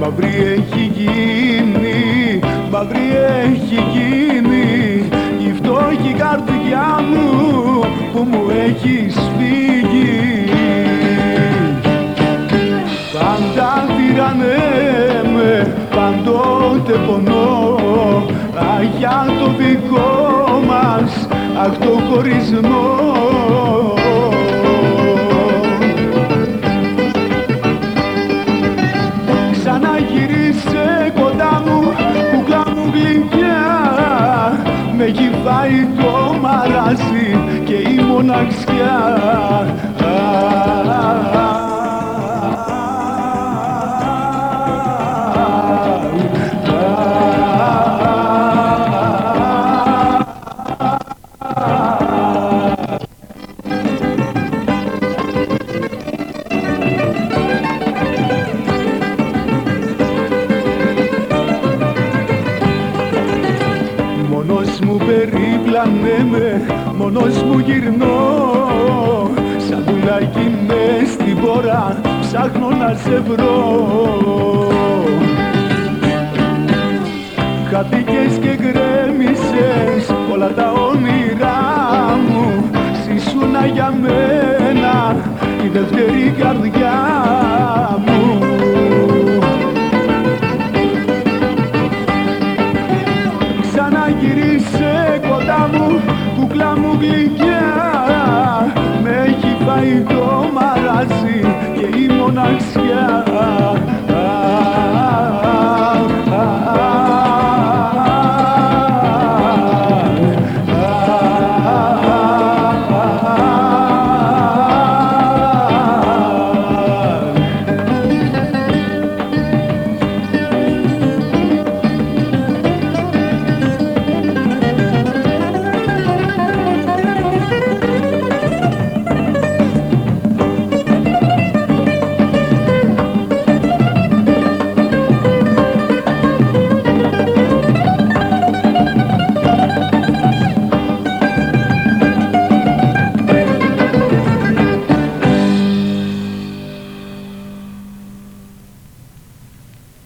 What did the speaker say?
Μαύρη έχει γίνει, μαύρη έχει γίνει που μου έχεις φύγει. Πάντα τυραννέ με, παντότε πονώ. Αχ για το δικό μας, αχ το χωρισμό. Ξαναγύρισε κοντά μου, κουκλά μου γλυκιά. Με έχει φάει το μαράζι και η μοναξιά Μόνος μου περίπλανε με, μόνος μου γυρνώ. Σαν πουλάκι μες στην πορά ψάχνω να σε βρω. Χαθήκες και γκρέμισες όλα τα όνειρά μου. Σήσουνα για μένα η δεύτερη καρδιά μου γλυκιά. Με έχει φάει το μαράζι και η μοναξιά